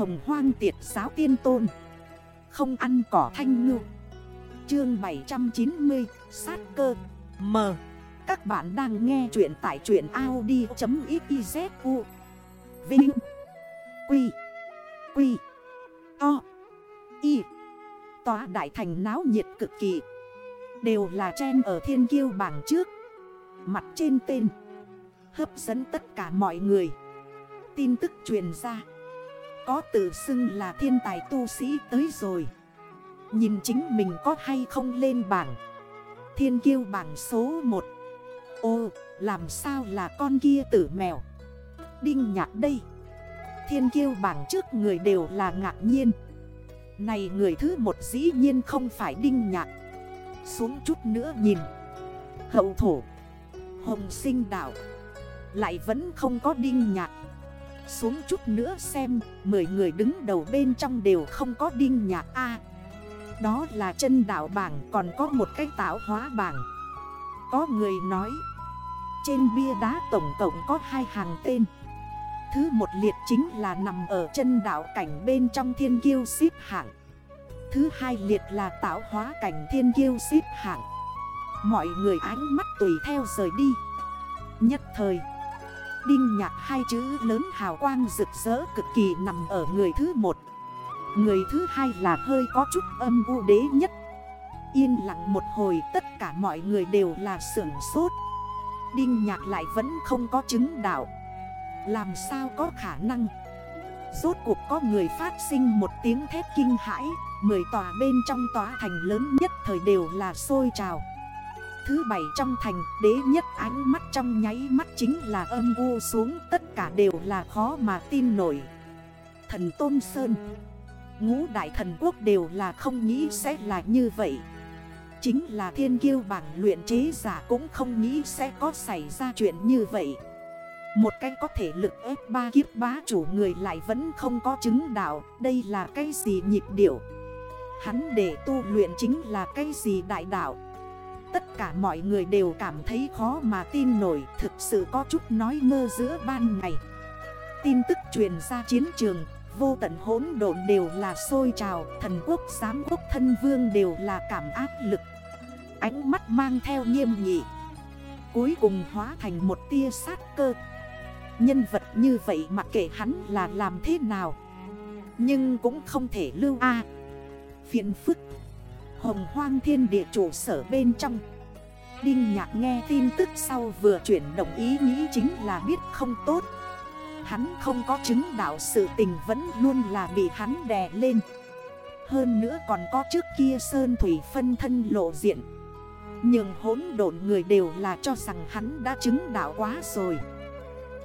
Hồng hoang tiệt giáo tiên tôn. Không ăn cỏ thanh ngư. Chương 790 Sát cơ. M. Các bạn đang nghe chuyện tại truyện Audi.xyzu Vinh. Quy. Quy. To Y Tòa đại thành náo nhiệt cực kỳ. Đều là chen ở thiên kiêu bảng trước. Mặt trên tên. Hấp dẫn tất cả mọi người. Tin tức truyền ra. Có tự xưng là thiên tài tu sĩ tới rồi. Nhìn chính mình có hay không lên bảng. Thiên kiêu bảng số 1 Ô, làm sao là con kia tử mèo? Đinh nhạc đây. Thiên kiêu bảng trước người đều là ngạc nhiên. Này người thứ một dĩ nhiên không phải đinh nhạc. Xuống chút nữa nhìn. Hậu thổ. Hồng sinh đảo Lại vẫn không có đinh nhạc. Xuống chút nữa xem, Mười người đứng đầu bên trong đều không có đinh nhạc A. Đó là chân đảo bảng, Còn có một cái tạo hóa bảng. Có người nói, Trên bia đá tổng cộng có hai hàng tên. Thứ một liệt chính là nằm ở chân đảo cảnh bên trong thiên kiêu xếp hạng. Thứ hai liệt là tạo hóa cảnh thiên kiêu xếp hạng. Mọi người ánh mắt tùy theo rời đi. Nhất thời Đinh nhạc hai chữ lớn hào quang rực rỡ cực kỳ nằm ở người thứ một. Người thứ hai là hơi có chút âm u đế nhất. Yên lặng một hồi, tất cả mọi người đều là sưởng sốt. Đinh nhạc lại vẫn không có chứng đạo. Làm sao có khả năng? Rốt cuộc có người phát sinh một tiếng thét kinh hãi, Mười tòa bên trong tòa thành lớn nhất thời đều là sôi trào. Thứ bảy trong thành, đế nhất ánh mắt trong nháy mắt chính là âm u xuống, Tất cả đều là khó mà tin nổi. Thần Tôn Sơn, Ngũ đại thần quốc đều là không nghĩ sẽ là như vậy. Chính là thiên kiêu bảng luyện chế giả cũng không nghĩ sẽ có xảy ra chuyện như vậy. Một cái có thể lực ép ba kiếp bá chủ người lại vẫn không có chứng đạo, Đây là cái gì nhịp điệu? Hắn để tu luyện chính là cái gì đại đạo? Tất cả mọi người đều cảm thấy khó mà tin nổi, Thực sự có chút nói mơ giữa ban ngày. Tin tức truyền ra chiến trường, Vô tận hỗn độn đều là sôi trào, Thần quốc, giám quốc, thân vương đều là cảm áp lực. Ánh mắt mang theo nghiêm nghị, Cuối cùng hóa thành một tia sát cơ. Nhân vật như vậy mặc kệ hắn là làm thế nào, Nhưng cũng không thể lưu A. Phiền phức. Hồng hoang thiên địa chủ sở bên trong. Đinh nhạc nghe tin tức sau vừa chuyển đồng ý nghĩ chính là biết không tốt. Hắn không có chứng đạo sự tình vẫn luôn là bị hắn đè lên. Hơn nữa còn có trước kia Sơn Thủy phân thân lộ diện. Nhưng hỗn độn người đều là cho rằng hắn đã chứng đạo quá rồi.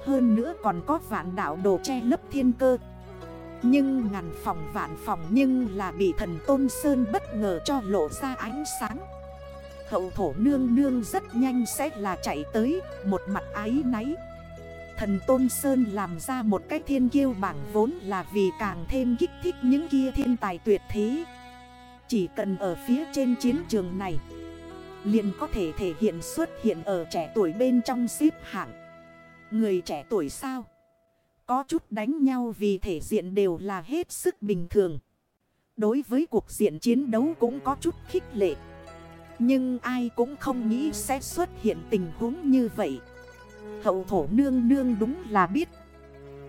Hơn nữa còn có vạn đạo đồ che lấp thiên cơ nhưng ngàn phòng vạn phòng nhưng là bị thần Tôn Sơn bất ngờ cho lộ ra ánh sáng. Hậu thổ nương nương rất nhanh sẽ là chạy tới, một mặt ái náy. Thần Tôn Sơn làm ra một cái thiên kiêu bảng vốn là vì càng thêm kích thích những kia thiên tài tuyệt thế. Chỉ cần ở phía trên chiến trường này, liền có thể thể hiện xuất hiện ở trẻ tuổi bên trong xếp hạng. Người trẻ tuổi sao? Có chút đánh nhau vì thể diện đều là hết sức bình thường. Đối với cuộc diện chiến đấu cũng có chút khích lệ. Nhưng ai cũng không nghĩ sẽ xuất hiện tình huống như vậy. Hậu thổ nương nương đúng là biết.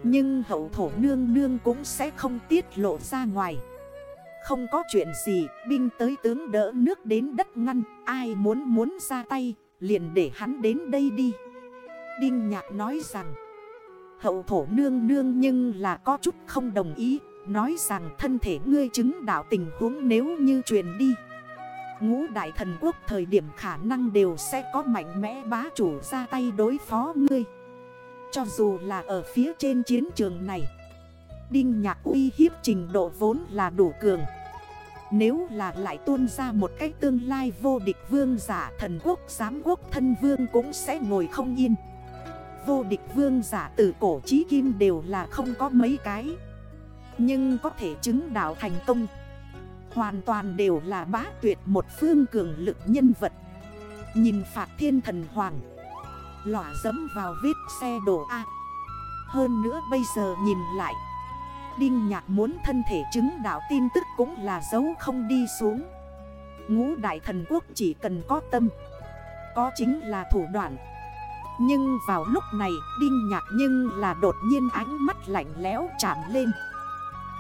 Nhưng hậu thổ nương nương cũng sẽ không tiết lộ ra ngoài. Không có chuyện gì, binh tới tướng đỡ nước đến đất ngăn, ai muốn muốn ra tay, liền để hắn đến đây đi. Đinh Nhạc nói rằng, Hậu thổ nương nương nhưng là có chút không đồng ý, Nói rằng thân thể ngươi chứng đạo tình huống nếu như truyền đi. Ngũ đại thần quốc thời điểm khả năng đều sẽ có mạnh mẽ bá chủ ra tay đối phó ngươi. Cho dù là ở phía trên chiến trường này, Đinh nhạc uy hiếp trình độ vốn là đủ cường. Nếu là lại tuôn ra một cách tương lai vô địch vương giả thần quốc, giám quốc thân vương cũng sẽ ngồi không yên vô địch vương giả từ cổ trí kim đều là không có mấy cái. Nhưng có thể chứng đạo thành công. Hoàn toàn đều là bá tuyệt một phương cường lực nhân vật. Nhìn phạt thiên thần hoàng. Lỏa dấm vào vết xe đổ A. Hơn nữa bây giờ nhìn lại. Đinh nhạc muốn thân thể chứng đạo tin tức cũng là dấu không đi xuống. Ngũ đại thần quốc chỉ cần có tâm. Có chính là thủ đoạn. Nhưng vào lúc này, Đinh nhạc nhưng là đột nhiên ánh mắt lạnh lẽo chạm lên.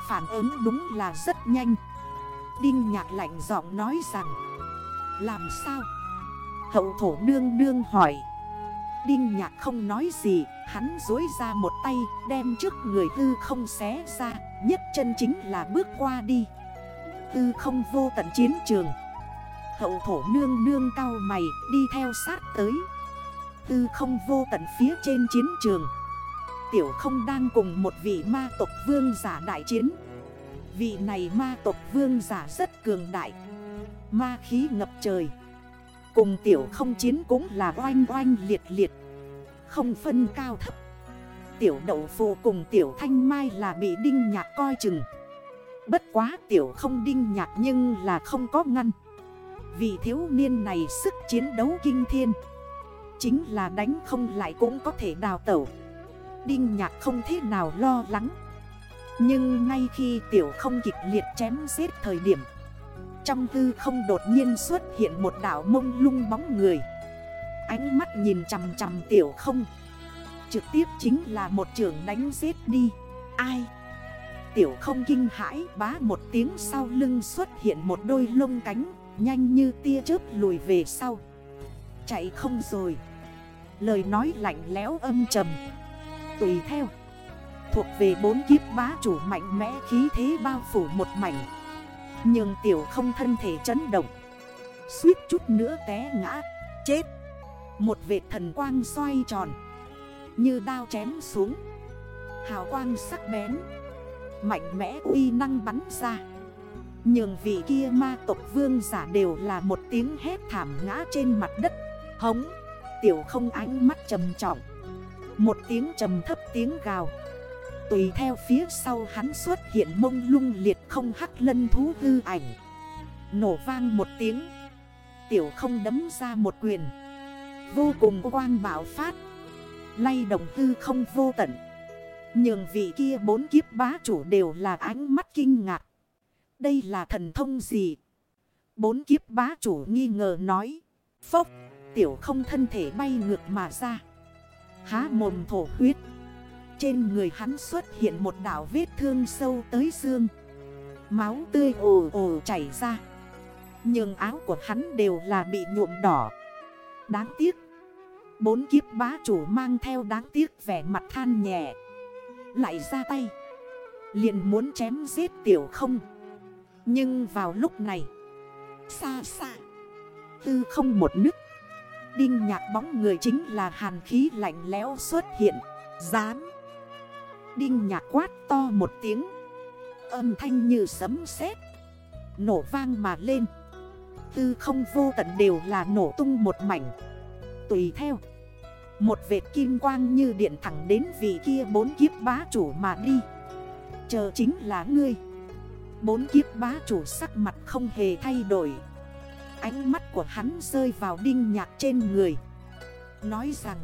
Phản ứng đúng là rất nhanh. Đinh nhạc lạnh giọng nói rằng, Làm sao? Hậu thổ nương nương hỏi. Đinh nhạc không nói gì, Hắn dối ra một tay, Đem trước người tư không xé ra Nhất chân chính là bước qua đi. Tư không vô tận chiến trường. Hậu thổ nương nương cao mày, Đi theo sát tới. Tư không vô tận phía trên chiến trường. Tiểu không đang cùng một vị ma tộc vương giả đại chiến. Vị này ma tộc vương giả rất cường đại. Ma khí ngập trời. Cùng tiểu không chiến cũng là oanh oanh liệt liệt. Không phân cao thấp. Tiểu đậu phù cùng tiểu thanh mai là bị đinh nhạc coi chừng. Bất quá tiểu không đinh nhạc nhưng là không có ngăn. Vì thiếu niên này sức chiến đấu kinh thiên. Chính là đánh không lại cũng có thể đào tẩu. Đinh nhạc không thế nào lo lắng. Nhưng ngay khi tiểu không kịch liệt chém giết thời điểm, Trong tư không đột nhiên xuất hiện một đảo mông lung bóng người. Ánh mắt nhìn chầm chầm tiểu không. Trực tiếp chính là một trường đánh giết đi. Ai? Tiểu không kinh hãi bá một tiếng sau lưng xuất hiện một đôi lông cánh, Nhanh như tia chớp lùi về sau. Chạy không rồi. Lời nói lạnh lẽo âm trầm. Tùy theo. Thuộc về bốn kiếp bá chủ mạnh mẽ khí thế bao phủ một mảnh. Nhưng tiểu không thân thể chấn động. Suýt chút nữa té ngã. Chết. Một vệt thần quang xoay tròn. Như đao chém xuống. Hào quang sắc bén. Mạnh mẽ uy năng bắn ra. Nhường vị kia ma tộc vương giả đều là một tiếng hét thảm ngã trên mặt đất. Hống, Tiểu không ánh mắt trầm trọng. Một tiếng trầm thấp tiếng gào. Tùy theo phía sau hắn xuất hiện mông lung liệt không hắc lân thú hư ảnh. Nổ vang một tiếng. Tiểu không đấm ra một quyền. Vô cùng quang bảo phát. Lay động hư không vô tận. Nhường vị kia bốn kiếp bá chủ đều là ánh mắt kinh ngạc. Đây là thần thông gì? Bốn kiếp bá chủ nghi ngờ nói. Phốc! Tiểu không thân thể bay ngược mà ra. Há mồm thổ huyết. Trên người hắn xuất hiện một đảo vết thương sâu tới xương. Máu tươi ồ ồ chảy ra. Nhưng áo của hắn đều là bị nhuộm đỏ. Đáng tiếc. Bốn kiếp bá chủ mang theo đáng tiếc vẻ mặt than nhẹ. Lại ra tay. Liền muốn chém giết tiểu không. Nhưng vào lúc này, Xa xa, Tư không một nước. Đinh nhạc bóng người chính là hàn khí lạnh lẽo xuất hiện. Dám Đinh nhạc quát to một tiếng. Âm thanh như sấm sét. Nổ vang mà lên. Tư không vô tận đều là nổ tung một mảnh. Tùy theo. Một vệt kim quang như điện thẳng đến vị kia bốn kiếp bá chủ mà đi. Chờ chính là ngươi. Bốn kiếp bá chủ sắc mặt không hề thay đổi. Ánh mắt của hắn rơi vào đinh nhạc trên người. Nói rằng,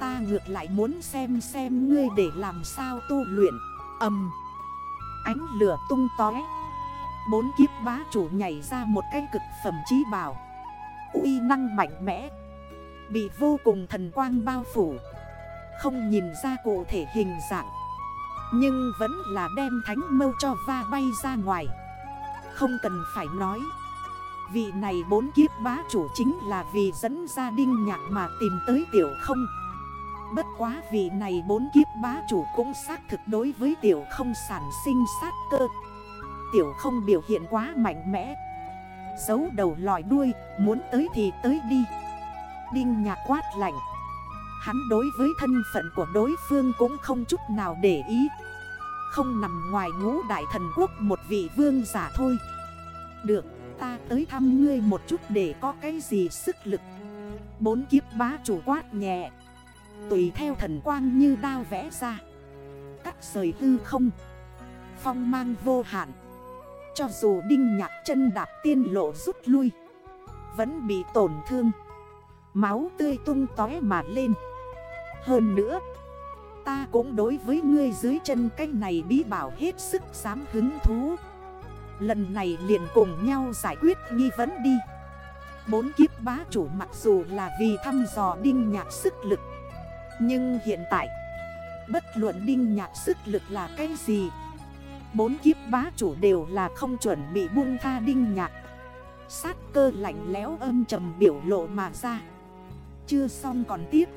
Ta ngược lại muốn xem xem ngươi để làm sao tu luyện. Âm Ánh lửa tung tói Bốn kiếp bá chủ nhảy ra một cái cực phẩm trí bảo. Uy năng mạnh mẽ. Bị vô cùng thần quang bao phủ. Không nhìn ra cụ thể hình dạng. Nhưng vẫn là đem thánh mâu cho va bay ra ngoài. Không cần phải nói. Vị này bốn kiếp bá chủ chính là vì dẫn gia đinh nhạc mà tìm tới tiểu không. Bất quá vị này bốn kiếp bá chủ cũng xác thực đối với tiểu không sản sinh sát cơ. Tiểu không biểu hiện quá mạnh mẽ. Giấu đầu lòi đuôi, muốn tới thì tới đi. Đinh nhạc quát lạnh. Hắn đối với thân phận của đối phương cũng không chút nào để ý. Không nằm ngoài ngũ đại thần quốc một vị vương giả thôi. Được ta tới thăm ngươi một chút để có cái gì sức lực. Bốn kiếp bá chủ quát nhẹ. Tùy theo thần quang như đao vẽ ra. Cắt rời hư không. Phong mang vô hạn. Cho dù đinh nhạc chân đạp tiên lộ rút lui. Vẫn bị tổn thương. Máu tươi tung tói mà lên. Hơn nữa, Ta cũng đối với ngươi dưới chân cái này bí bảo hết sức dám hứng thú. Lần này liền cùng nhau giải quyết nghi vấn đi. Bốn kiếp bá chủ mặc dù là vì thăm dò đinh nhạc sức lực, Nhưng hiện tại, Bất luận đinh nhạc sức lực là cái gì, Bốn kiếp bá chủ đều là không chuẩn bị buông tha đinh nhạc. Sát cơ lạnh lẽo âm trầm biểu lộ mà ra. Chưa xong còn tiếp.